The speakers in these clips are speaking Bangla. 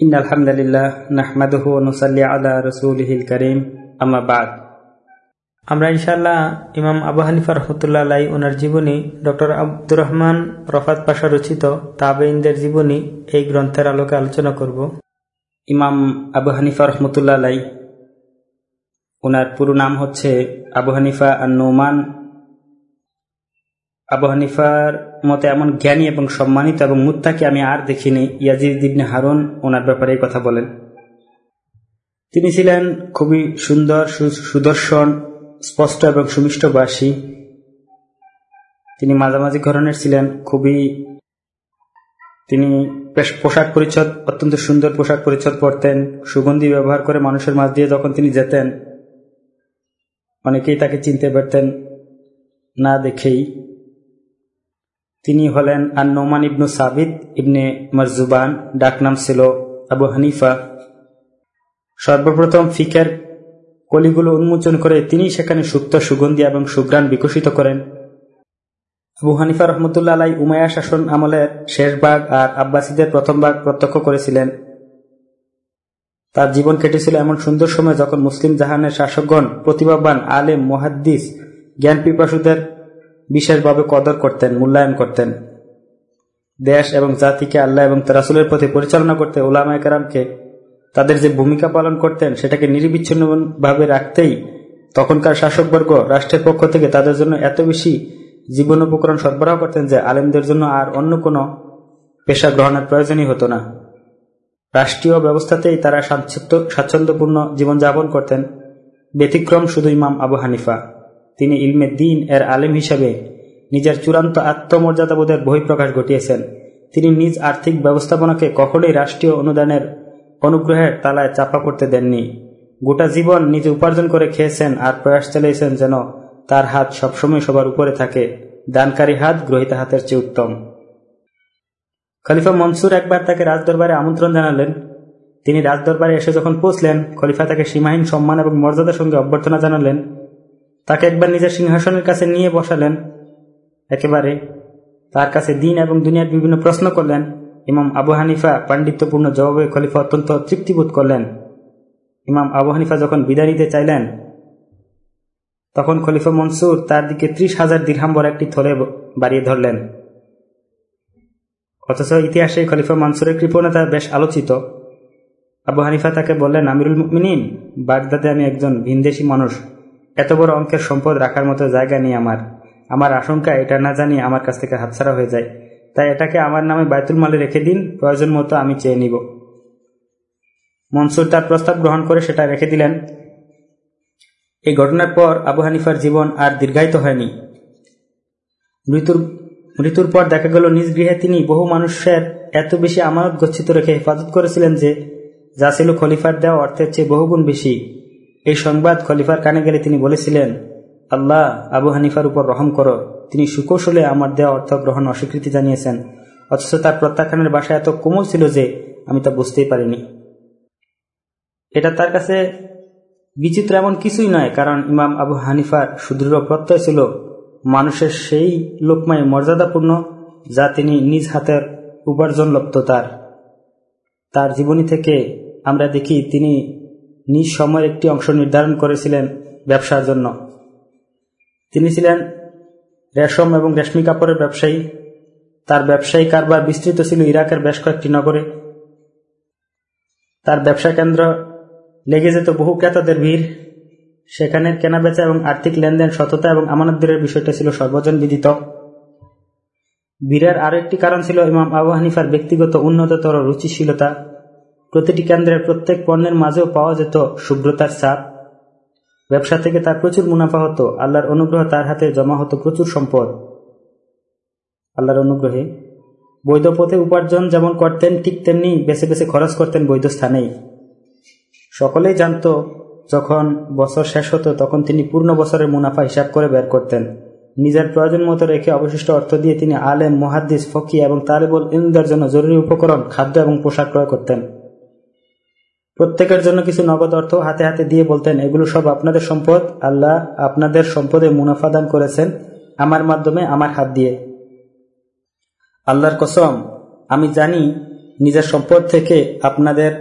ইন আলহামদুলিল্লাহ নাহমাদহ নসাল্লি আলা রসুলহিল করিম। আমাবাদ আমরা ইনশাআল্লাহ ইমাম আবু হানিফা রহমতুল্লাহ আলাই ওনার জীবনী ডক্টর আব্দুর রহমান রফাত পাশা রচিত তাবেইনদের জীবনী এই গ্রন্থের আলোকে আলোচনা করব। ইমাম আবু হানিফা রহমতুল্লাহ আলাই ওনার পুরো নাম হচ্ছে আবু হানিফা আর নোমান আবু হানিফার মতে এমন জ্ঞানী এবং সম্মানিত এবং মুত্তাকে আমি আর দেখিনি, ইয়াজিদ ইবনে হারুন ওনার ব্যাপারে কথা বলেন। তিনি ছিলেন খুবই সুন্দর সুদর্শন, স্পষ্ট এবং সুমিষ্টবাসী তিনি মাঝামাঝি ধরনের ছিলেন, খুবই তিনি পোশাক পরিচ্ছদ, অত্যন্ত সুন্দর পোশাক পরিচ্ছদ পরতেন, সুগন্ধি ব্যবহার করে মানুষের মাঝ দিয়ে যখন তিনি যেতেন, অনেকেই তাকে চিনতে পারতেন না দেখেই। তিনি হলেন আর নোমান ইবনু সাবিদ ইবনে মরজুবান, ডাকনাম ছিল আবু হানিফা। সর্বপ্রথম ফিকের কলিগুলো উন্মোচন করে তিনি সেখানে সুপ্ত সুগন্ধি এবং সুগ্রাণ বিকশিত করেন। আবু হানিফা রহমতুল্লাহ আলাই উমায়া শাসন আমলের শেষ ভাগ আর আব্বাসীদের প্রথম ভাগ প্রত্যক্ষ করেছিলেন। তার জীবন কেটেছিল এমন সুন্দর সময় যখন মুসলিম জাহানের শাসকগণ, প্রতিভাবান আলেম, মহাদ্দিস জ্ঞান পিপাসুদের বিশেষভাবে কদর করতেন, মূল্যায়ন করতেন। দেশ এবং জাতিকে আল্লাহ এবং তারাসুলের পথে পরিচালনা করতে ওলামা একরামকে তাদের যে ভূমিকা পালন করতেন, সেটাকে নিরবিচ্ছিন্নভাবে রাখতেই তখনকার শাসকবর্গ রাষ্ট্রের পক্ষ থেকে তাদের জন্য এত বেশি জীবন উপকরণ সরবরাহ করতেন যে আলেমদের জন্য আর অন্য কোনো পেশা গ্রহণের প্রয়োজনই হতো না। রাষ্ট্রীয় ব্যবস্থাতেই তারা স্বাচ্ছন্দ্যপূর্ণ জীবনযাপন করতেন। ব্যতিক্রম শুধু ইমাম আবু হানিফা। তিনি ইলমে দিন এর আলেম হিসাবে নিজের চূড়ান্ত আত্মমর্যাদাবোধের বহিঃপ্রকাশ ঘটিয়েছেন। তিনি নিজ আর্থিক ব্যবস্থাপনাকে কখনোই রাষ্ট্রীয় অনুদানের অনুগ্রহের তালায় চাপা করতে দেননি। গোটা জীবন নিজে উপার্জন করে খেয়েছেন আর প্রয়াস চালিয়েছেন যেন তার হাত সবসময় সবার উপরে থাকে। দানকারী হাত গ্রহিতা হাতের চেয়ে উত্তম। খলিফা মনসুর একবার তাকে রাজদরবারে আমন্ত্রণ জানালেন। তিনি রাজদরবারে এসে যখন পৌঁছলেন, খলিফা তাকে সীমাহীন সম্মান এবং মর্যাদার সঙ্গে অভ্যর্থনা জানালেন। তাকে একবার নিজের সিংহাসনের কাছে নিয়ে বসালেন। একেবারে তার কাছে দিন এবং দুনিয়ার বিভিন্ন প্রশ্ন করলেন। ইমাম আবু হানিফা পাণ্ডিত্যপূর্ণ জবাবে খলিফা অত্যন্ত তৃপ্তিবোধ করলেন। ইমাম আবু হানিফা যখন বিদায় নিতে চাইলেন, তখন খলিফা মনসুর তার দিকে ত্রিশ হাজার দীর্হাম্বর একটি থলে বাড়িয়ে ধরলেন। অথচ ইতিহাসে খলিফা মনসুরের কৃপণতা বেশ আলোচিত। আবু হানিফা তাকে বললেন, আমিরুল মিনিন বাগদাদে আমি একজন ভিনদেশি মানুষ। এত বড় অঙ্কের সম্পদ রাখার মতো জায়গা নেই আমার। আমার আশঙ্কা এটা না জানি আমার কাছ থেকে হাতছাড়া হয়ে যায়। তাই এটাকে আমার নামে বায়তুল মালে রেখে দিন, প্রয়োজন মতো আমি চেয়ে নিব। মনসুর তার প্রস্তাব গ্রহণ করে সেটা রেখে দিলেন। এই ঘটনার পর আবু হানিফার জীবন আর দীর্ঘায়িত হয়নি। মৃত্যুর মৃত্যুর পর দেখা গেল, নিজ গৃহে তিনি বহু মানুষের এত বেশি আমানত গচ্ছিত রেখে হেফাজত করেছিলেন যে, যা ছিল খলিফার দেওয়া অর্থের চেয়ে বহুগুণ বেশি। এই সংবাদ খলিফার কানে গেলে তিনি বলেছিলেন, আল্লাহ, আবু হানিফার উপর রহম করো। তিনি সুকৌশলে আমার দেওয়া অর্থ গ্রহণ অস্বীকৃতি জানিয়েছেন, অথচ তার প্রত্যাখ্যানের বাসা এত কোমল ছিল যে আমি তা বুঝতেই পারিনি। এটা তার কাছে বিচিত্র এমন কিছুই নয়, কারণ ইমাম আবু হানিফার সুদৃঢ় প্রত্যয় ছিল মানুষের সেই লোকমায় মর্যাদাপূর্ণ যা তিনি নিজ হাতের উপার্জন লপ্ত তার। তার জীবনী থেকে আমরা দেখি তিনি নিজ সময়ের একটি অংশ নির্ধারণ করেছিলেন ব্যবসার জন্য। তিনি ছিলেন রেশম এবং রেশমি কাপড়ের ব্যবসায়ী। তার ব্যবসায়ী কারবার বিস্তৃত ছিল ইরাকের বেশ কয়েকটি নগরে। তার ব্যবসা কেন্দ্র লেগে যেত বহু ক্রেতাদের ভিড়। সেখানে কেনাবেচা এবং আর্থিক লেনদেন, সততা এবং আমানতদের বিষয়টা ছিল সর্বজন বিদিত। বীরের আরও একটি কারণ ছিল ইমাম আবু হানিফার ব্যক্তিগত উন্নততর রুচিশীলতা। প্রতিটি কেন্দ্রের প্রত্যেক পণ্যের মাঝেও পাওয়া যেত শুভ্রতার ছাপ। ব্যবসা থেকে তার প্রচুর মুনাফা হতো। আল্লাহর অনুগ্রহ তার হাতে জমা হতো প্রচুর সম্পদ। আল্লাহর অনুগ্রহে বৈধ পথে উপার্জন যেমন করতেন, ঠিক তেমনি বেছে বেছে খরচ করতেন বৈধ স্থানেই। সকলেই জানত, যখন বছর শেষ হতো, তখন তিনি পূর্ণ বছরের মুনাফা হিসাব করে বের করতেন। নিজের প্রয়োজন মতো রেখে অবশিষ্ট অর্থ দিয়ে তিনি আলেম, মহাদ্দিস, ফকি এবং তালেবুল ইন্দার জন্য জরুরি উপকরণ, খাদ্য এবং পোশাক ক্রয় করতেন। প্রত্যেকের জন্য কিছু নগদ অর্থ হাতে হাতে দিয়ে বলতেন, এগুলো সব আপনাদের সম্পদ। আল্লাহ আপনাদের সম্পদে মুনাফা দান করেছেন আমার মাধ্যমে, আমার হাত দিয়ে। আল্লাহর কসম, আমি জানি নিজের সম্পদ থেকে আপনাদের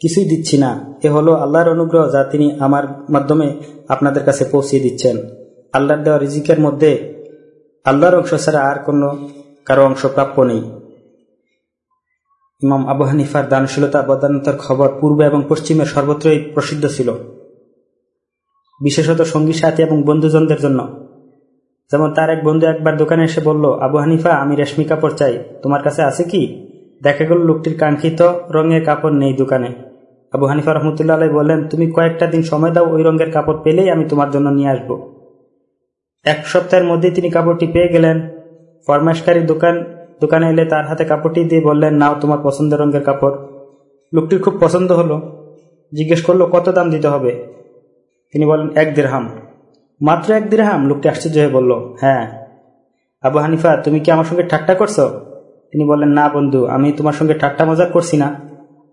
কিছুই দিচ্ছি না। এ হলো আল্লাহর অনুগ্রহ যা তিনি আমার মাধ্যমে আপনাদের কাছে পৌঁছিয়ে দিচ্ছেন। আল্লাহর দেওয়া রিজিকের মধ্যে আল্লাহর অংশ ছাড়া আর কোনো কারও অংশ প্রাপ্য নেই। ইমাম আবু হানিফার দানশীলতা বদানতার খবর পূর্ব এবং পশ্চিমের সর্বত্রই প্রসিদ্ধ ছিল। বিশেষত সঙ্গী সাথী এবং বন্ধুজনদের জন্য। যেমন তার এক বন্ধু একবার দোকানে এসে বলল, আবু হানিফা, আমি রেশমি কাপড় চাই। তোমার কাছে আছে কি? দেখা গেল লোকটির কাঙ্ক্ষিত রঙের কাপড় নেই দোকানে। আবু হানিফা রহমতুল্লাহ বললেন, তুমি কয়েকটা দিন সময় দাও, ওই রঙের কাপড় পেলেই আমি তোমার জন্য নিয়ে আসব। এক সপ্তাহের মধ্যে তিনি কাপড়টি পেয়ে গেলেন। ফরমাইশকারী দোকান দোকানে এলে তার হাতে কাপড়টি দিয়ে বললেন, নাও তোমার পছন্দের রঙের কাপড়। লোকটির খুব পছন্দ হলো। জিজ্ঞেস করল, কত দাম দিতে হবে? তিনি বলেন এক দেড়হাম মাত্র এক দেড়হাম লোকটি আশ্চর্য হয়ে বলল হ্যাঁ। আবু হানিফা, তুমি কি আমার সঙ্গে ঠাট্টা করছ? তিনি বললেন, না বন্ধু, আমি তোমার সঙ্গে ঠাট্টা মজা করছি না।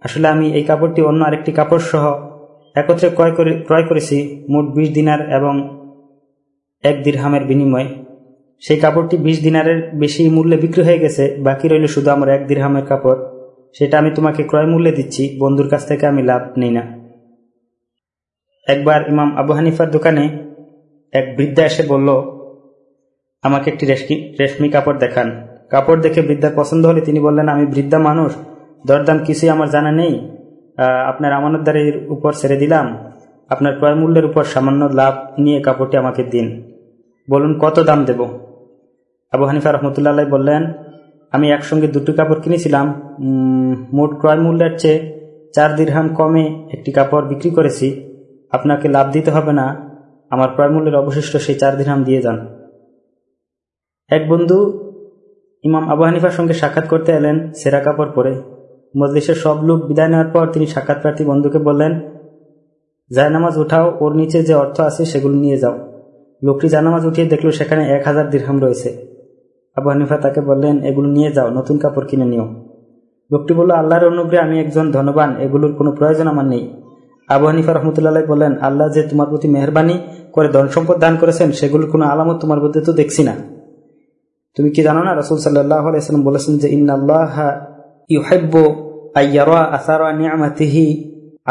আসলে আমি এই কাপড়টি অন্য আরেকটি কাপড় সহ একত্রে ক্রয় করে, ক্রয় করেছি, মোট বিশ দিনার এবং এক দিরহামের বিনিময়। সেই কাপড়টি বিশ দিনারের বেশি মূল্যে বিক্রি হয়ে গেছে, বাকি রইল শুধু আমার এক দিরহামের কাপড়। সেটা আমি তোমাকে ক্রয় মূল্যে দিচ্ছি, বন্ধুর কাছ থেকে আমি লাভ নেই না। একবার ইমাম আবু হানিফার দোকানে এক বৃদ্ধা এসে বলল, আমাকে একটি রেশমি কাপড় দেখান। কাপড় দেখে বৃদ্ধার পছন্দ হলে তিনি বললেন, আমি বৃদ্ধা মানুষ, দরদাম কিছুই আমার জানা নেই। আপনার আমানতদারির উপর ছেড়ে দিলাম। আপনার ক্রয় মূল্যের উপর সামান্য লাভ নিয়ে কাপড়টি আমাকে দিন। বলুন, কত দাম দেব? আবু হানিফা রহমতুল্লাহ বললেন, আমি একসঙ্গে দুটো কাপড় কিনেছিলাম। মোট ক্রয় মূল্যের চেয়ে চার দীর্হাম কমে একটি কাপড় বিক্রি করেছি। আপনাকে লাভ দিতে হবে না। আমার ক্রয় মূল্যের অবশিষ্ট সেই চার দিরহাম দিয়ে যান। এক বন্ধু ইমাম আবু হানিফার সঙ্গে সাক্ষাৎ করতে এলেন সেরা কাপড় পরে। মজলিসের সব লোক বিদায় নেওয়ার পর তিনি সাক্ষাৎ প্রার্থী বন্ধুকে বললেন, জায়নামাজ উঠাও, ওর নিচে যে অর্থ আছে সেগুলো নিয়ে যাও। লোকটি জায়নামাজ উঠিয়ে দেখল সেখানে এক হাজার দীর্হাম রয়েছে। আবু হানিফা তাকে বললেন, এগুলো নিয়ে যাও, নতুন কাপড় কিনে নিও। লোকটি বলল, আল্লাহর অনুগ্রহে আমি একজন ধনবান, এগুলোর কোনো প্রয়োজন আমার নেই। আবু হানিফা রহমতুল্লাহ বলেন আল্লাহ যে তোমার প্রতি মেহরবানি করে ধন সম্পদ দান করেছেন, সেগুলোর কোনো আলামত তোমার মধ্যে তো দেখছি না। তুমি কি জানো না, রসুল সাল্লাহ আলাইসাল্লাম বলেছেন যে ইন্নআল্লাহ ইউহাব্য আইয়ারা আসারা নিয়ামাতিহি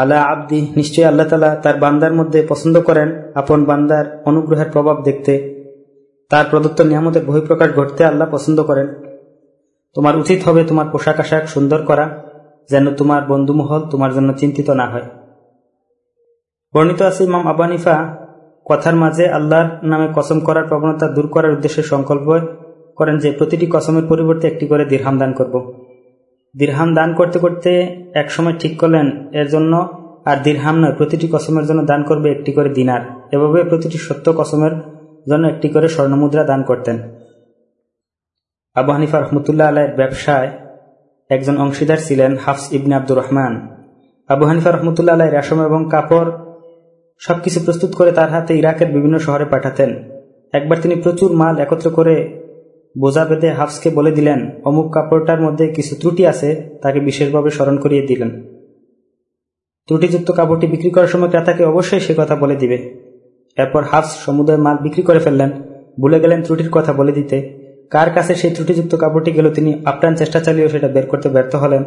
আলা আব্দি নিশ্চয়ই আল্লাহ তালা তার বান্দার মধ্যে পছন্দ করেন, আপন বান্দার অনুগ্রহের প্রভাব দেখতে। তার প্রদত্ত নিয়ামতের বহিঃপ্রকাশ ঘটতে আল্লাহ পছন্দ করেন। তোমার উচিত হবে তোমার পোশাক আশাক সুন্দর করা, যেন তোমার বন্ধুমহল তোমার জন্য চিন্তিত না হয়। বর্ণিত আছে ইমাম আবানিফা কথার মাঝে আল্লাহর নামে কসম করার প্রবণতা দূর করার উদ্দেশ্যে সংকল্প করেন যে, প্রতিটি কসমের পরিবর্তে একটি করে দীর্হাম দান করব। দীর্হাম দান করতে করতে এক সময় ঠিক করলেন এর জন্য আর দীর্হাম নয়, প্রতিটি কসমের জন্য দান করবে একটি করে দিনার। এভাবে প্রতিটি সত্য কসমের জন্য একটি করে স্বর্ণমুদ্রা দান করতেন। আবু হানিফা রহমতুল্লাহ আলাইয়ের ব্যবসায় একজন অংশীদার ছিলেন হাফস ইবনে আব্দুর রহমান। আবু হানিফা রহমতুল্লাহ আলাই রেশম এবং কাপড় সবকিছু প্রস্তুত করে তার হাতে ইরাকের বিভিন্ন শহরে পাঠাতেন। একবার তিনি প্রচুর মাল একত্র করে বোঝা বেঁধে হাফসকে বলে দিলেন, অমুক কাপড়টার মধ্যে কিছু ত্রুটি আছে, তাকে বিশেষভাবে স্মরণ করিয়ে দিলেন। ত্রুটিযুক্ত কাপড়টি বিক্রি করার সময় ক্রেতাকে অবশ্যই সে কথা বলে দিবে। এরপর হাফস সমুদয় মাল বিক্রি করে ফেললেন। ভুলে গেলেন ত্রুটির কথা বলে দিতে। কার কাছে সেই ত্রুটিযুক্ত কাপড়টি গেল তিনি আপ্রাণ চেষ্টা চালিয়েও সেটা বের করতে ব্যর্থ হলেন।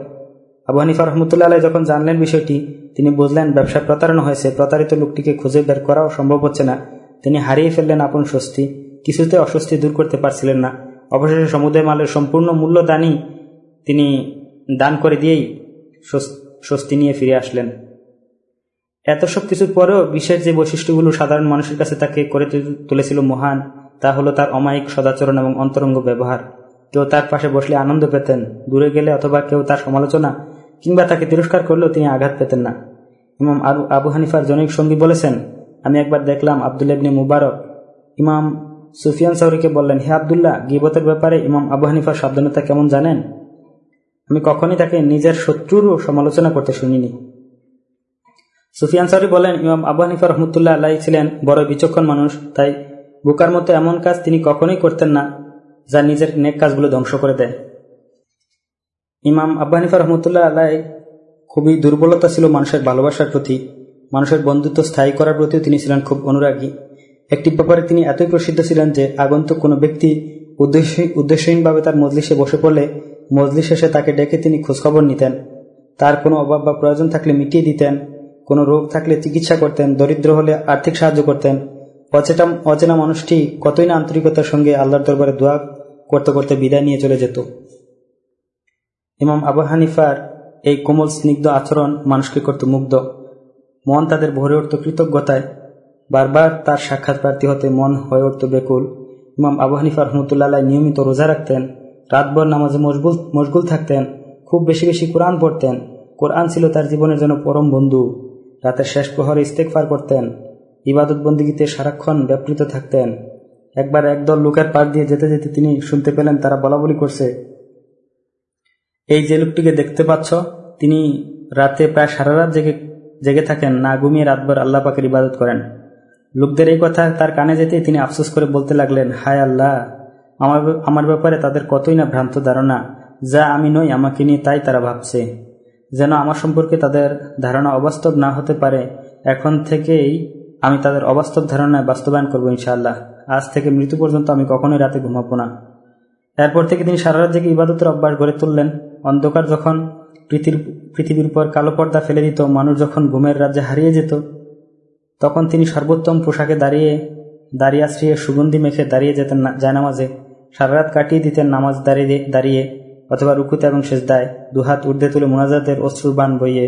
আবু হানিফা রহমতুল্লাহ আলাই যখন জানলেন বিষয়টি, তিনি বুঝলেন ব্যবসা প্রতারণা হয়েছে, প্রতারিত লোকটিকে খুঁজে বের করাও সম্ভব হচ্ছে না। তিনি হারিয়ে ফেললেন আপন স্বস্তি, কিছুতে অস্বস্তি দূর করতে পারছিলেন না। অবশেষে সমুদয় মালের সম্পূর্ণ মূল্য দানই তিনি দান করে দিয়েই স্বস্তি নিয়ে ফিরে আসলেন। এত সব কিছুর পরেও বিশ্বের যে বৈশিষ্ট্যগুলো সাধারণ মানুষের কাছে তাকে করে তুলেছিল মহান, তা হলো তার অমায়িক সদাচরণ এবং অন্তরঙ্গ ব্যবহার। কেউ তার পাশে বসলে আনন্দ পেতেন, দূরে গেলে অথবা কেউ তার সমালোচনা, কিংবা তাকে তিরস্কার করলেও তিনি আঘাত পেতেন না। ইমাম আবু হানিফার জনৈক সঙ্গী বলেছেন, আমি একবার দেখলাম আবদুল্লাবনী মুবারক। ইমাম সুফিয়ান সাউরিকে বললেন, হে আবদুল্লাহ, গিবতের ব্যাপারে ইমাম আবু হানিফার সাবধানতা কেমন জানেন? আমি কখনই তাকে নিজের শত্রুরও সমালোচনা করতে শুনিনি। সুফিয়ান সারি বলেন, ইমাম আবু হানিফা রহমতুল্লাহ আল্লাহ ছিলেন বড় বিচক্ষণ মানুষ, তাই বুকার মতো এমন কাজ তিনি কখনোই করতেন না যা নিজের নেক কাজগুলো ধ্বংস করে দেয়। ইমাম আবু হানিফা রহমতুল্লাহ আল্লাহ খুবই দুর্বলতা ছিল মানুষের ভালোবাসার প্রতি। মানুষের বন্ধুত্ব স্থায়ী করার প্রতিও তিনি ছিলেন খুব অনুরাগী। একটি ব্যাপারে তিনি এতই প্রসিদ্ধ ছিলেন যে আগন্তুক কোনো ব্যক্তি উদ্দেশ্যহীনভাবে তার মজলিসে বসে পড়লে মজলি শেষে তাকে ডেকে তিনি খোঁজখবর নিতেন। তার কোনো অভাব বা প্রয়োজন থাকলে মিটিয়ে দিতেন। কোনো রোগ থাকলে চিকিৎসা করতেন, দরিদ্র হলে আর্থিক সাহায্য করতেন। অচেটা অচেনা মানুষটি কতই না আন্তরিকতার সঙ্গে আল্লাহর দরবারে দোয়া করতে করতে বিদায় নিয়ে চলে যেত। ইমাম আবু হানিফার এই কোমল, স্নিগ্ধ আচরণ মানুষকে করত মুগ্ধ। মন তাদের ভরে উঠত কৃতজ্ঞতায়। বারবার তার সাক্ষাৎ প্রার্থী হতে মন হয়ে উঠত বেকুল। ইমাম আবু হানিফা রহমতুল্লাহ নিয়মিত রোজা রাখতেন, রাতভর নামাজে মশগুল মশগুল থাকতেন, খুব বেশি বেশি কোরআন পড়তেন। কোরআন ছিল তার জীবনের জন্য পরম বন্ধু। রাতের শেষ প্রহরে ইস্তেকফার করতেন, ইবাদত বন্দিগিতে সারাক্ষণ ব্যাপৃত থাকতেন। একবার একদল লোকের পার দিয়ে যেতে যেতে তিনি শুনতে পেলেন তারা বলা বলি করছে, এই যে লোকটিকে দেখতে পাচ্ছ, তিনি রাতে প্রায় সারা রাত জেগে জেগে থাকেন, না ঘুমিয়ে রাতভর আল্লাহ পাকের ইবাদত করেন। লোকদের এই কথা তার কানে যেতে তিনি আফসোস করে বলতে লাগলেন, হায় আল্লাহ, আমার আমার ব্যাপারে তাদের কতই না ভ্রান্ত ধারণা, যা আমি নই, আমাকে নিয়ে তাই তারা ভাবছে। যেন আমার সম্পর্কে তাদের ধারণা অবাস্তব না হতে পারে, এখন থেকেই আমি তাদের অবাস্তব ধারণায় বাস্তবায়ন করব ইনশাআল্লাহ। আজ থেকে মৃত্যু পর্যন্ত আমি কখনোই রাতে ঘুমাবো না। এরপর থেকে তিনি সারা রাত জেগে ইবাদতের অভ্যাস গড়ে তুললেন। অন্ধকার যখন পৃথিবীর উপর কালো পর্দা ফেলে দিত, মানুষ যখন ঘুমের রাজ্যে হারিয়ে যেত, তখন তিনি সর্বোত্তম পোশাকে দাঁড়িয়ে দাঁড়িয়ে আশ্রিয়ে সুগন্ধি মেখে দাঁড়িয়ে যেতেন জায়নামাজে সারা রাত কাটিয়ে দিতেন নামাজ দাঁড়িয়ে দাঁড়িয়ে। অথবা রুকুতে এবং শেষদায় দুহাত ঊর্ধ্বে তুলে মোনাজাতের অশ্রুর বান বইয়ে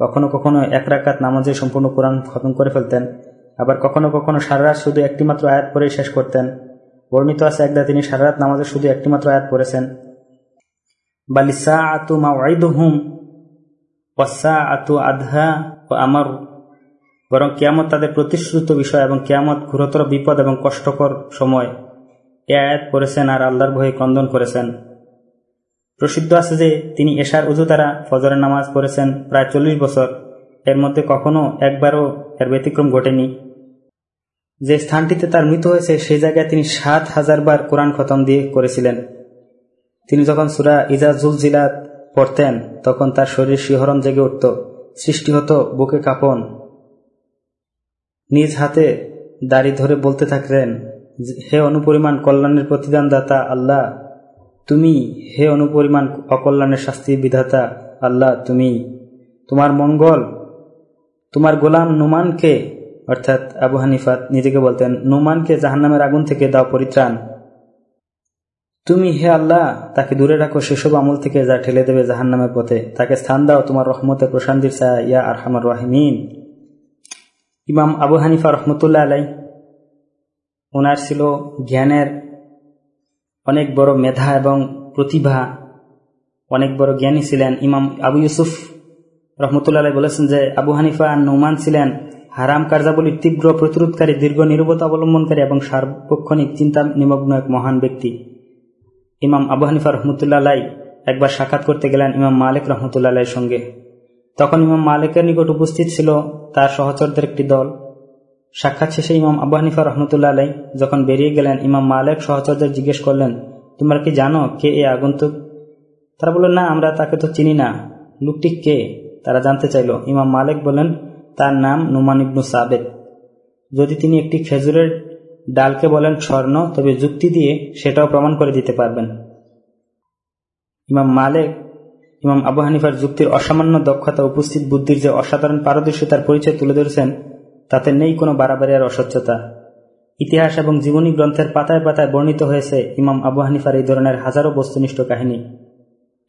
কখনো কখনো এক রাকাত নামাজে সম্পূর্ণ কোরআন খতম করে ফেলতেন। আবার কখনো কখনো সারা রাত শুধু একটিমাত্র আয়াত পরেই শেষ করতেন। বর্ণিত আছে একদা তিনি সারা রাত নামাজে শুধু একটিমাত্র আয়াত পড়েছেন। বালিসা আতু মা হুম আতু আধা আমার। বরং কেয়ামত তাদের প্রতিশ্রুত বিষয় এবং কেয়ামত ঘুরতর বিপদ এবং কষ্টকর সময়। এ আয়াত করেছেন আর আল্লাহর ভয়ে ক্রন্দন করেছেন। প্রসিদ্ধ আছে যে তিনি এশার উজু দ্বারা ফজরের নামাজ পড়েছেন প্রায় চল্লিশ বছর। এর মধ্যে কখনো একবারও এর ব্যতিক্রম ঘটেনি। যে স্থানটিতে তার মৃত্যু হয়েছে, সেই জায়গায় তিনি সাত হাজার বার কোরআন খতম দিয়ে করেছিলেন। তিনি যখন সুরা ইজাজুল জিলাত পড়তেন, তখন তার শরীর শিহরণ জেগে উঠত, সৃষ্টি হতো বুকে কাঁপন। নিজ হাতে দাড়ি ধরে বলতে থাকলেন, হে অনুপরিমাণ কল্যাণের প্রতিদানদাতা আল্লাহ তুমি হে অনুপরিমাণ অকল্যাণের শাস্তি বিধাতা, আল্লাহ, তুমি তোমার মঙ্গল, তোমার গোলাম নুমানকে, অর্থাৎ আবু হানিফাত নিজেকে বলতেন, নুমানকে জাহান্নামের আগুন থেকে দাও পরিত্রাণ। তুমি হে আল্লাহ, তাকে দূরে রাখো, সেসব আমল থেকে যা ঠেলে দেবে জাহান্নামের পথে, তাকে স্থান দাও তোমার রহমতে প্রশান্তির ছায়া, ইয়া আরহামার রাহিমিন। ইমাম আবু হানিফা রহমতুল্লাহ আলাই ওনার ছিল জ্ঞানের অনেক বড় মেধা এবং প্রতিভা, অনেক বড় জ্ঞানী ছিলেন। ইমাম আবু ইউসুফ রহমতুল্লাহ বলেছেন যে, আবু হানিফা নৌমান ছিলেন হারাম কার্যাবলীর তীব্র প্রতিরোধকারী, দীর্ঘ নিরবতা অবলম্বনকারী এবং সার্বক্ষণিক চিন্তা নিমগ্ন এক মহান ব্যক্তি। ইমাম আবু হানিফা রহমতুল্লাহ একবার সাক্ষাৎ করতে গেলেন ইমাম মালিক রহমতুল্লাহ সঙ্গে। তখন ইমাম মালিকের নিকট উপস্থিত ছিল তার সহচরদের একটি দল। সাক্ষাৎ শেষে ইমাম আবু হানিফা রহমতুল্লাহ আলাই যখন বেরিয়ে গেলেন, ইমাম মালেক সহচরদের জিজ্ঞেস করলেন, তোমরা কি জানো কে এ আগন্তুক? তারা বলল না, আমরা তাকে তো চিনি না। লোকটি কে? তারা জানতে চাইল। ইমাম মালেক বলেন তার নাম নুমান ইবনু সাবেদ যদি তিনি একটি খেজুরের ডালকে বলেন স্বর্ণ, তবে যুক্তি দিয়ে সেটাও প্রমাণ করে দিতে পারবেন। ইমাম মালেক, ইমাম আবু হানিফার যুক্তির অসামান্য দক্ষতা, উপস্থিত বুদ্ধির যে অসাধারণ পারদর্শিতার পরিচয় তুলে ধরেছেন তাতে নেই কোনো বাড়াবাড়ি আর অস্বচ্ছতা ইতিহাস এবং জীবনী গ্রন্থের পাতায় পাতায় বর্ণিত হয়েছে ইমাম আবু হানিফার এই ধরনের হাজারো বস্তুনিষ্ঠ কাহিনী।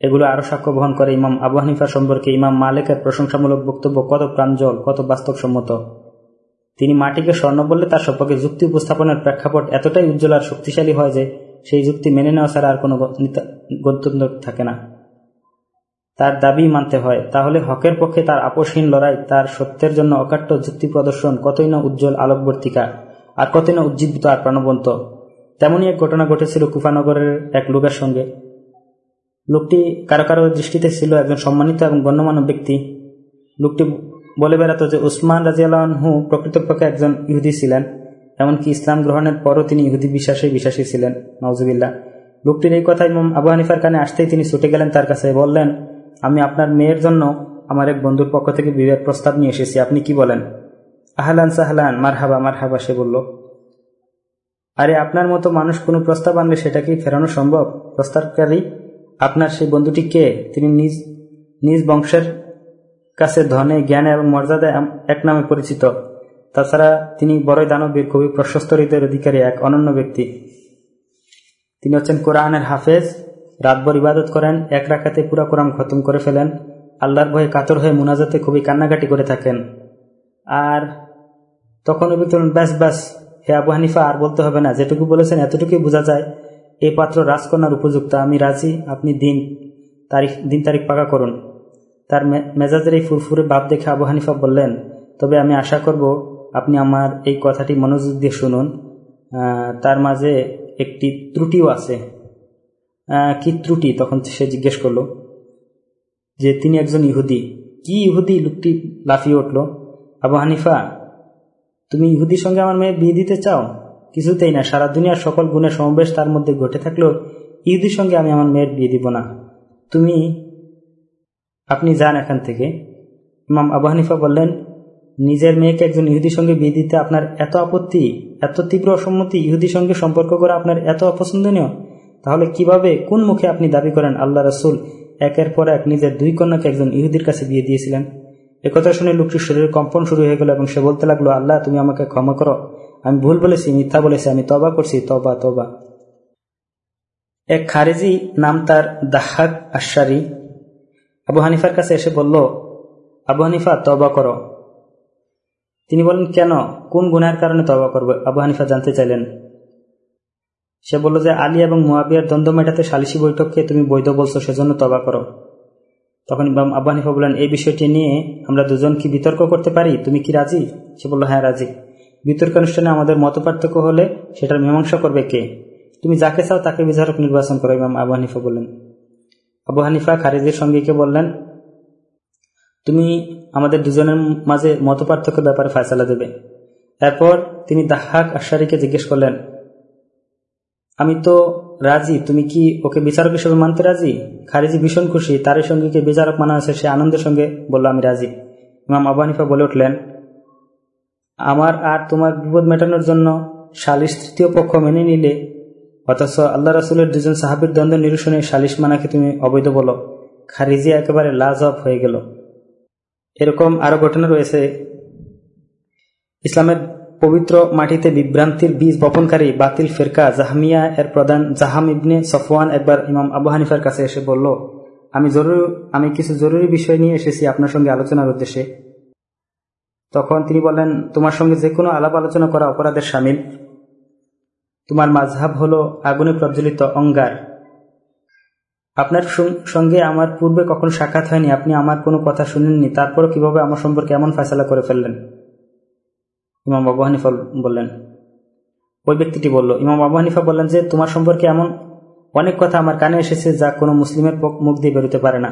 এগুলো আরও সাক্ষ্য বহন করে ইমাম আবু হানিফা সম্পর্কে ইমাম মালিকের প্রশংসামূলক বক্তব্য কত প্রাঞ্জল, কত বাস্তবসম্মত। তিনি মাটিকে স্বর্ণ বললে তার সম্পর্কে যুক্তি উপস্থাপনের প্রেক্ষাপট এতটাই উজ্জ্বল আর শক্তিশালী হয় যে সেই যুক্তি মেনে নেওয়া ছাড়া আর কোনো গন্তব্য থাকে না। তার দাবি মানতে হয়। তাহলে হকের পক্ষে তার আপোষহীন লড়াই, তার সত্যের জন্য অকাট্য যুক্তি প্রদর্শন কতই না উজ্জ্বল আলোকবর্তিকা আর কতই না উজ্জীবিত আর প্রাণবন্ত। তেমনই এক ঘটনা ঘটেছিল কুফানগরের এক লোকের সঙ্গে। লোকটি কারও কারও দৃষ্টিতে ছিল একজন সম্মানিত এবং গণ্যমান্য ব্যক্তি। লোকটি বলে বেড়াতো যে, উসমান রাজিয়ালহু প্রকৃতপক্ষে একজন ইহুদি ছিলেন, এমনকি ইসলাম গ্রহণের পরও তিনি ইহুদি বিশ্বাসে বিশ্বাসী ছিলেন। নওজুবিল্লা লোকটির এই কথা ইমাম আবু হানিফার কানে আসতেই তিনি ছুটে গেলেন তার কাছে। বললেন আমি আপনার মেয়ের জন্য আমার এক বন্ধুর পক্ষ থেকে বিবাহ প্রস্তাব নিয়ে এসেছি। আপনি কি বলেন? আহলান সাহলান মার হাবা মার হাবা সে বলল। আরে, আপনার মতো মানুষ কোনো প্রস্তাব আনলে সেটা কি ফেরানো সম্ভব? প্রস্তাবকারী, আপনার সেই বন্ধুটি কে? তিনি নিজ নিজ বংশের কাছে ধনে, জ্ঞানে এবং মর্যাদায় এক নামে পরিচিত। তাছাড়া তিনি বড়ই দানবীর কবি প্রশস্ত হৃদয়ের অধিকারী, এক অনন্য ব্যক্তি। তিনি হচ্ছেন কোরআনের হাফেজ। রাতভর ইবাদত করেন, এক রাখাতে পুরা কোরআন খতম করে ফেলেন, আল্লাহর ভয়ে কাতর হয়ে মুনাজাতে খুবই কান্নাকাটি করে থাকেন। আর তখন ব্যাস ব্যাস, হে আবু হানিফা, আর বলতে হবে না, যেটুকু বলেছেন এতটুকুই বোঝা যায় এই পাত্র রাজকন্যার উপযুক্ত, আমি রাজি, আপনি দিন, তারিখ দিন তারিখ পাকা করুন। তার মেজাজের এই ফুরফুরে ভাব দেখে আবু হানিফা বললেন, তবে আমি আশা করব, আপনি আমার এই কথাটি মনোযোগ দিয়ে শুনুন তার মাঝে একটি ত্রুটিও আছে। কি ত্রুটি? তখন সে জিজ্ঞেস করল যে, তিনি একজন ইহুদি। কি ইহুদি? লোকটি লাফিয়ে উঠল। আবু হানিফা, তুমি ইহুদির সঙ্গে আমার মেয়ে বিয়ে দিতে চাও? কিছুতেই না, সারা দুনিয়ার সকল গুণের সমাবেশ তার মধ্যে ঘটে থাকলেও ইহুদির সঙ্গে আমি আমার মেয়ের বিয়ে দিব না। তুমি, আপনি যান এখান থেকে। ইমাম আবু হানিফা বললেন, নিজের মেয়েকে একজন ইহুদির সঙ্গে বিয়ে দিতে আপনার এত আপত্তি, এত তীব্র অসম্মতি ইহুদির সঙ্গে সম্পর্ক করা আপনার এত অপছন্দনীয়। তাহলে কীভাবে, কোন মুখে আপনি দাবি করেন আল্লাহ রসুল? একের পর এক নিজের দুই কন্যাকে একজন ইহুদির কাছে বিয়ে দিয়েছিলেন। একথা শুনে লোকটির শরীরের কম্পন শুরু হয়ে গেল এবং সে বলতে লাগল, আল্লাহ, তুমি আমাকে ক্ষমা করো। আমি ভুল বলেছি, মিথ্যা বলেছি, আমি তবা করছি তবা তবা এক খারেজি নাম তার দাহাক আশারি আবু হানিফার কাছে এসে বলল, আবু হানিফা তবা করো। তিনি বলেন কেন? কোন গুনার কারণে তবা করবে? আবু হানিফা জানতে চাইলেন সে বলল যে, আলী এবং মোয়াবিয়ার দ্বন্দ্ব মেটাতে সালিসি বৈঠককে তুমি বৈধ বলছো, সেজন্য তবা করো। তখন আবু হানিফা বললেন, এই বিষয়টি নিয়ে আমরা দুজন কি বিতর্ক করতে পারি? তুমি কি রাজি? সে বলল হ্যাঁ রাজি। বিতর্ক অনুষ্ঠানে আমাদের মত পার্থক্য হলে সেটার মীমাংসা করবে কে? তুমি যাকে চাও তাকে বিচারক নির্বাচন করো, ইমাম আবু হানিফা বললেন। আবু হানিফা খারিজের সঙ্গীকে বললেন, তুমি আমাদের দুজনের মাঝে মত পার্থক্যের ব্যাপারে ফয়সালা দেবে। এরপর তিনি দাহাক আশারিকে জিজ্ঞেস করলেন আমি তো রাজি, তুমি কি ওকে বিচারক হিসেবে মানতে রাজি? খারিজি ভীষণ খুশি, তারই সঙ্গীকে বিচারক মানা আছে সে আনন্দের সঙ্গে বলল, আমি রাজি। ইমাম আবানিফা বলে উঠলেন, আমার আর তোমার বিপদ মেটানোর জন্য সালিশ তৃতীয় পক্ষ মেনে নিলে, অথচ আল্লাহ রাসুলের দুজন সাহাবির দ্বন্দ্ব নিরসনে সালিশ মানাকে তুমি অবৈধ বলো। খারিজি একেবারে লাজব হয়ে গেল। এরকম আরও ঘটনা রয়েছে। ইসলামের পবিত্র মাটিতে বিভ্রান্তির বীজ বপনকারী বাতিল ফেরকা জাহামিয়া এর প্রধান জাহাম ইবনে সফওয়ান একবার ইমাম আবু হানিফার কাছে এসে বলল, আমি জরুরি, আমি কিছু জরুরি বিষয় নিয়ে এসেছি আপনার সঙ্গে আলোচনার উদ্দেশ্যে। তখন তিনি বলেন তোমার সঙ্গে যে কোনো আলাপ আলোচনা করা অপরাধের সামিল। তোমার মাঝহাব হলো আগুনে প্রজ্বলিত অঙ্গার। আপনার সঙ্গে আমার পূর্বে কখনো সাক্ষাৎ হয়নি। আপনি আমার কোনো কথা শুনেননি। তারপরও কীভাবে আমার সম্পর্কে এমন ফেসলা করে ফেললেন? ইমাম আবু হানিফা বললেন। ওই ব্যক্তিটি বলল, ইমাম আবু হানিফা বললেন যে, তোমার সম্পর্কে এমন অনেক কথা আমার কানে এসেছে যা কোনো মুসলিমের মুখ দিয়ে বেরোতে পারে না।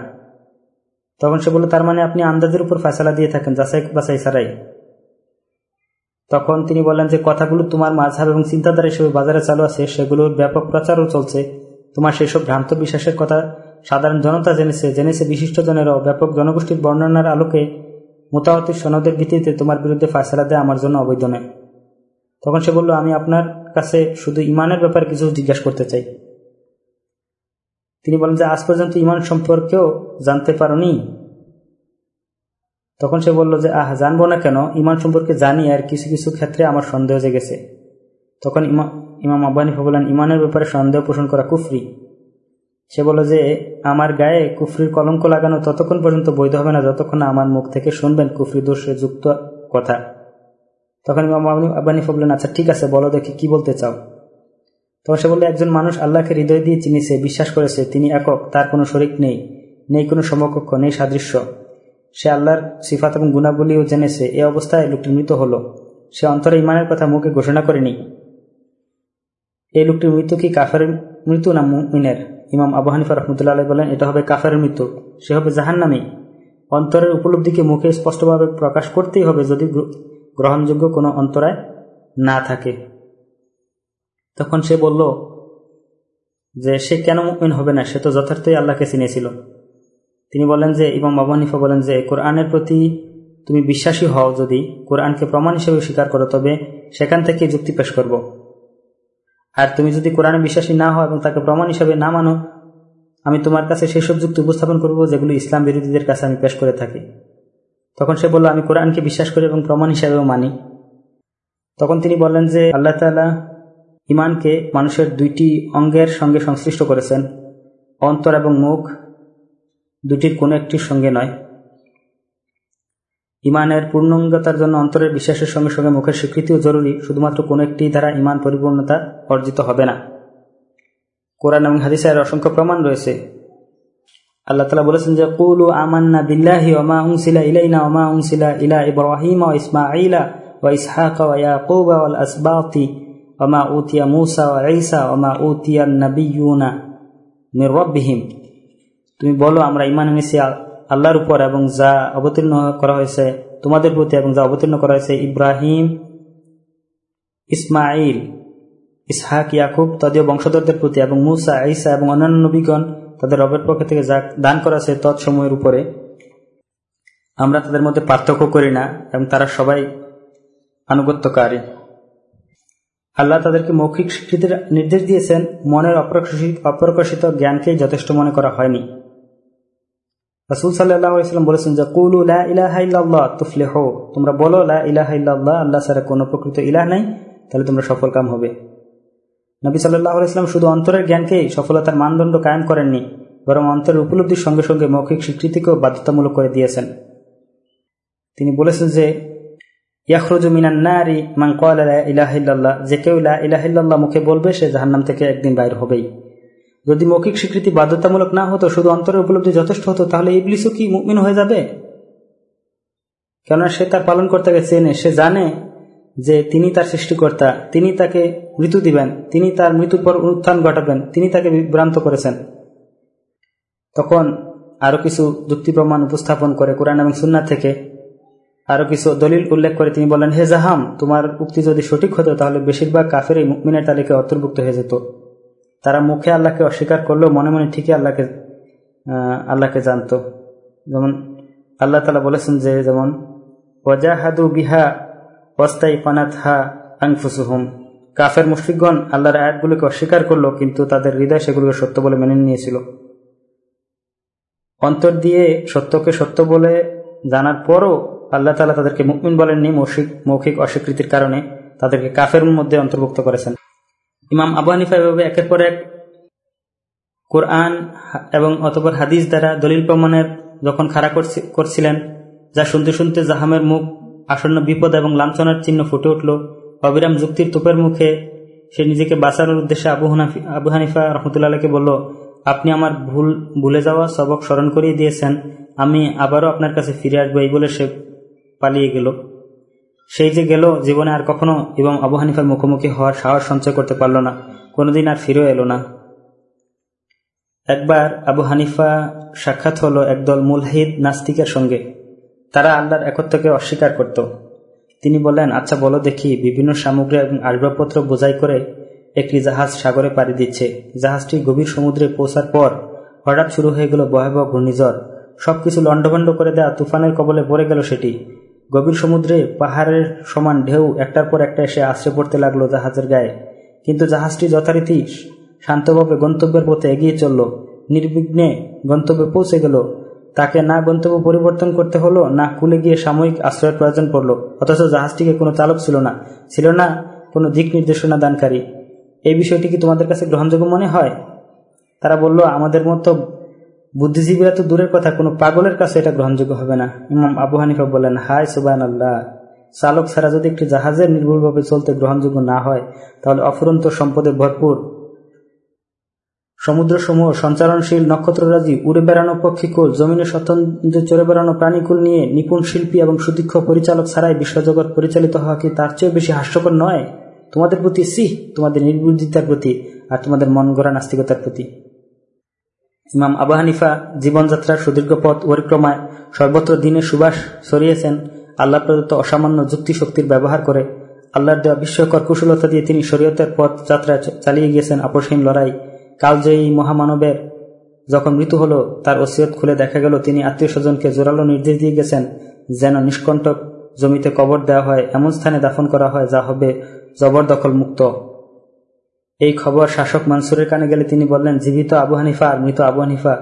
তখন সে বলল, তার মানে আপনি আন্দাজের উপর ফেসলা দিয়ে থাকেন, যাচাই বাছাই ছাড়াই। তখন তিনি বললেন যে, কথাগুলো তোমার মাঝহাব এবং চিন্তাধারা হিসেবে বাজারে চালু আছে সেগুলোর ব্যাপক প্রচারও চলছে। তোমার সেসব ভ্রান্ত বিশ্বাসের কথা সাধারণ জনতা জেনেছে জেনেছে বিশিষ্ট জনেরাও। ব্যাপক জনগোষ্ঠীর বর্ণনার আলোকে মোতাবতির সনদের ভিত্তিতে তোমার বিরুদ্ধে ফায়সালা দেয় আমার জন্য অবৈধ নয়। তখন সে বলল, আমি আপনার কাছে শুধু ইমানের ব্যাপারে কিছু জিজ্ঞাসা করতে চাই। তিনি বলেন যে, আজ পর্যন্ত ইমান সম্পর্কেও জানতে পারি তখন সে বলল যে, আহ, জানব না কেন? ইমান সম্পর্কে জানি আর কিছু কিছু ক্ষেত্রে আমার সন্দেহ জেগেছে। তখন ইমা ইমাম আব্বানিফা বললেন, ইমানের ব্যাপারে সন্দেহ পোষণ করা কুফরি। সে বলল যে, আমার গায়ে কুফরির কলঙ্ক লাগানো ততক্ষণ পর্যন্ত বৈধ হবে না যতক্ষণ আমার মুখ থেকে শুনবেন কুফরি দোষে যুক্ত কথা। তখন ইমাম আব্বানিফা বললেন আচ্ছা ঠিক আছে, বলো দেখি কি বলতে চাও? তখন সে বলল, একজন মানুষ আল্লাহকে হৃদয় দিয়ে চিনিছে, বিশ্বাস করেছে, তিনি একক, তার কোনো শরিক নেই নেই কোনো সমকক্ষ, নেই সাদৃশ্য। সে আল্লাহর সিফাত এবং গুণাবলীও জেনেছে, এ অবস্থায় লোকটি মৃত হল। সে অন্তরে ইমানের কথা মুখে ঘোষণা করেনি। এই লোকটির মৃত্যু কি কাফের মৃত্যু না মুমিনের? ইমাম আবু হানিফা রহমতুল্লাহ বলেন, এটা হবে কাফের মৃত্যু, সে হবে জাহান নামে অন্তরের উপলব্ধিকে মুখে স্পষ্টভাবে প্রকাশ করতেই হবে যদি গ্রহণযোগ্য কোনো অন্তরায় না থাকে। তখন সে বলল যে, সে কেন মুমিন হবে না? সে তো যথার্থই আল্লাহকে চিনেছিল। তিনি বলেন যে, ইমাম আবু হানিফা বলেন যে, কোরআনের প্রতি তুমি বিশ্বাসী হও যদি, কোরআনকে প্রমাণ হিসেবে স্বীকার করো, তবে সেখান থেকে যুক্তি পেশ করব। আর তুমি যদি কোরআনে বিশ্বাসী না হও এবং তাকে প্রমাণ হিসেবে না মানো, আমি তোমার কাছে সেসব যুক্তি উপস্থাপন করব যেগুলো ইসলাম বিরোধীদের কাছে আমি পেশ করে থাকি। তখন সে বলল, আমি কোরআনকে বিশ্বাস করি এবং প্রমাণ হিসাবেও মানি। তখন তিনি বললেন যে, আল্লাহ তালা ইমানকে মানুষের দুইটি অঙ্গের সঙ্গে সংশ্লিষ্ট করেছেন, অন্তর এবং মুখ। দুটির কোনো একটির সঙ্গে নয়। ইমানের পূর্ণাঙ্গতার জন্য অন্তরের বিশ্বাসের সঙ্গে সঙ্গে মুখের স্বীকৃতিও জরুরি, শুধুমাত্র কোনো একটি দ্বারা ইমান পরিপূর্ণতা অর্জিত হবে না। কোরআন এবং হাদিসের অসংখ্য প্রমাণ রয়েছে। আল্লাহ তালা বলেছেন যে, কুলু আমান্না বিল্লাহি ওমা উংসিলা ইলাইনা ওমা উংসিলা ইলা ইব্রাহিম ও ইসমাঈলা ও ইসহাক ও ইয়াকুবা ওয়াল আসবাতি ওমা উতিয়া মুসা ও ঈসা ওমা উতিয়া নাবিয়ুনা মির রব্বিহিম। তুমি বলো, আমরা ইমান এনেছি আল্লাহর উপর এবং যা অবতীর্ণ করা হয়েছে, তোমাদের প্রতি এবং যা অবতীর্ণ করা হয়েছে ইব্রাহিম ইসমাইল ইসহাক, ইয়াকুব তদীয় বংশধরদের প্রতি এবং মুসা, ঈসা এবং অন্যান্য নবীগণ তাদের রবের পক্ষ থেকে যা দান করা আছে তৎসময়ের উপরে। আমরা তাদের মধ্যে পার্থক্য করি না এবং তারা সবাই আনুগত্যকারী। আল্লাহ তাদেরকে মৌখিক স্বীকৃতির নির্দেশ দিয়েছেন, মনের অপ্রকাশিত জ্ঞানকেই যথেষ্ট মনে করা হয়নি। রাসুল সাল্লাহাম বলেছেন যে, কুলু ইলাহা তুফলে হো তোমরা বলো, লা ইলাহা আল্লাহ ছাড়া কোনো প্রকৃত ইলাহ নাই। তাহলে তোমরা সফল কাম হবে। নবী সাল্লাহ শুধু অন্তরের জ্ঞানকেই সফলতার মানদণ্ড কায়েম করেননি, বরং অন্তরের উপলব্ধির সঙ্গে সঙ্গে মৌখিক স্বীকৃতিকেও বাধ্যতামূলক করে দিয়েছেন। তিনি বলেছেন যে, ইয়াখরুজু মিনান নারী মাং ইলাহিল্লাহ যে কেউ ইলাহিল্লাহ মুখে বলবে, সে জাহান্নাম থেকে একদিন বাইর হবেই। যদি মৌখিক স্বীকৃতি বাধ্যতামূলক না হতো, শুধু অন্তরের উপলব্ধি যথেষ্ট হতো, তাহলে ইবলিসও কি মুকমিন হয়ে যাবে? কেননা সে তার পালন করতে গেছে সে জানে যে তিনি তার সৃষ্টিকর্তা, তিনি তাকে মৃত্যু দিবেন, তিনি তার মৃত্যুর পর উত্থান ঘটাবেন, তিনি তাকে বিভ্রান্ত করেছেন। তখন আরও কিছু যুক্তি প্রমাণ উপস্থাপন করে কোরআন এবং সুন্না থেকে। আরও কিছু দলিল উল্লেখ করে তিনি বলেন, হে জাহাম, তোমার উক্তি যদি সঠিক হতো, তাহলে বেশিরভাগ কাফের এই মুকমিনের তালিকায় অন্তর্ভুক্ত হয়ে যেত। তারা মুখে আল্লাহকে অস্বীকার করলেও মনে মনে ঠিকই আল্লাহকে আল্লাহকে জানত। যেমন আল্লাহ তালা বলেছেন যে, যেমন, ওয়াজাহাদু বিহা ওয়াস্তাই পানাত হা আংফুসুহুম কাফের মুশফিকগণ আল্লাহর আয়াতগুলোকে অস্বীকার করল, কিন্তু তাদের হৃদয় সেগুলোকে সত্য বলে মেনে নিয়েছিল। অন্তর দিয়ে সত্যকে সত্য বলে জানার পরও আল্লাহ তালা তাদেরকে মুকমিন বলেননি মৌখিক অস্বীকৃতির কারণে তাদেরকে কাফের মধ্যে অন্তর্ভুক্ত করেছেন। ইমাম আবু হানিফা এভাবে একের পর এক কোরআন এবং অতপর হাদিস দ্বারা দলিল প্রমাণের যখন খাড়া করছিলেন, যা শুনতে শুনতে জাহামের মুখ আসন্ন বিপদ এবং লাঞ্ছনার চিহ্ন ফুটে উঠল। অবিরাম যুক্তির তোপের মুখে সে নিজেকে বাঁচানোর উদ্দেশ্যে আবু হানিফা আবু হানিফা রহমতুল্লাহকে বলল, আপনি আমার ভুল, ভুলে যাওয়া সবক স্মরণ করিয়ে দিয়েছেন। আমি আবারও আপনার কাছে ফিরে আসব, এই বলে সে পালিয়ে গেল। সেই যে গেল জীবনে আর কখনো এবং আবু হানিফার মুখোমুখি হওয়ার সাহস সঞ্চয় করতে পারল না, কোনোদিন আর ফিরেও এলো না। একবার আবু হানিফা সাক্ষাৎ হলো একদল মুলহিদ নাস্তিকের সঙ্গে। তারা আল্লাহর একত্রকে অস্বীকার করত। তিনি বললেন আচ্ছা বলো দেখি, বিভিন্ন সামগ্রী এবং আসবাবপত্র বোঝাই করে একটি জাহাজ সাগরে পাড়ি দিচ্ছে। জাহাজটি গভীর সমুদ্রে পৌঁছার পর হঠাৎ শুরু হয়ে গেল ভয়াবহ ঘূর্ণিঝড়। সবকিছু লণ্ডভণ্ড করে দেওয়া তুফানের কবলে পড়ে গেল সেটি। গভীর সমুদ্রে পাহাড়ের সমান ঢেউ একটার পর একটা এসে আশ্রে পড়তে লাগল জাহাজের গায়ে। কিন্তু জাহাজটি যথারীতি শান্তভাবে গন্তব্যের পথে এগিয়ে চলল। নির্বিঘ্নে গন্তব্যে পৌঁছে গেল। তাকে না গন্তব্য পরিবর্তন করতে হলো, না কুলে গিয়ে সাময়িক আশ্রয়ের প্রয়োজন পড়ল। অথচ জাহাজটিকে কোনো চালক ছিল না ছিল না কোনো দিক নির্দেশনা দানকারী। এই বিষয়টি কি তোমাদের কাছে গ্রহণযোগ্য মনে হয়? তারা বলল, আমাদের মতো বুদ্ধিজীবীরা তো দূরের কথা, কোনো পাগলের কাছে এটা গ্রহণযোগ্য হবে না। ইমাম আবু হানিফা বললেন হাই সুবান আল্লাহ চালক ছাড়া যদি একটি জাহাজের নির্ভুলভাবে চলতে গ্রহণযোগ্য না হয়, তাহলে অফুরন্ত সম্পদে ভরপুর। সমুদ্রসমূহ সঞ্চারণশীল নক্ষত্ররাজি, উড়ে বেড়ানো পক্ষীকুল, জমিনে স্বতন্ত্র চড়ে বেড়ানো প্রাণীকুল নিয়ে নিপুণ শিল্পী এবং সুদীক্ষ পরিচালক ছাড়াই বিশ্বজগৎ পরিচালিত হওয়া কি তার চেয়ে বেশি হাস্যকর নয়? তোমাদের প্রতি, সিহ, তোমাদের নির্বুদ্ধিতার প্রতি আর তোমাদের মন গড়া নাস্তিকতার প্রতি। ইমাম আবু হানিফা জীবনযাত্রার সুদীর্ঘ পথ পরিক্রমায় সর্বত্র দিনের সুবাস সরিয়েছেন আল্লাহ প্রদত্ত অসামান্য যুক্তি শক্তির ব্যবহার করে। আল্লাহর দেওয়া বিস্ময়কর কুশলতা দিয়ে তিনি শরীয়তের পথ যাত্রা চালিয়ে গিয়েছেন আপসহীন লড়াই। কালজয়ী মহামানবের যখন মৃত্যু হল, তার ওসিয়ত খুলে দেখা গেল, তিনি আত্মীয় স্বজনকে জোরালো নির্দেশ দিয়ে গেছেন, যেন নিষ্কণ্টক জমিতে কবর দেওয়া হয়, এমন স্থানে দাফন করা হয় যা হবে জবরদখল মুক্ত এই খবর শাসক মানসুরের কানে গেলে তিনি বললেন, জীবিত আবু হানিফা আর মৃত আবু হানিফা।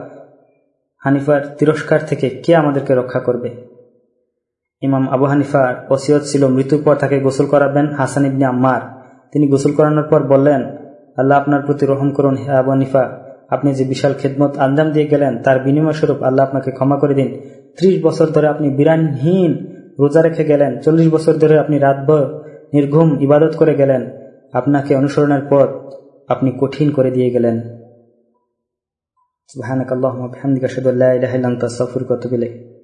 হানিফার তিরস্কার থেকে কে আমাদেরকে রক্ষা করবে? ইমাম আবু হানিফার ওসিয়ত ছিল মৃত্যুর পর তাকে গোসল করাবেন হাসান ইবনে আম্মার। তিনি গোসল করানোর পর বললেন, আল্লাহ আপনার প্রতি রহম করুন হে আবু হানিফা। আপনি যে বিশাল খেদমত আন্দাম দিয়ে গেলেন, তার বিনিময় স্বরূপ আল্লাহ আপনাকে ক্ষমা করে দিন। ত্রিশ বছর ধরে আপনি বিরানহীন রোজা রেখে গেলেন, চল্লিশ বছর ধরে আপনি রাতভর নির্ঘুম ইবাদত করে গেলেন। আপনাকে অনুসরণের পর আপনি কঠিন করে দিয়ে গেলেন। সুবহানাকাল্লাহুম্মা আল্লাহ হামদিকা সদুল্লাহ ইলাহা ইল্লা আনতা আস্তাগফিরুকা ওয়া আতুবু ইলাইক।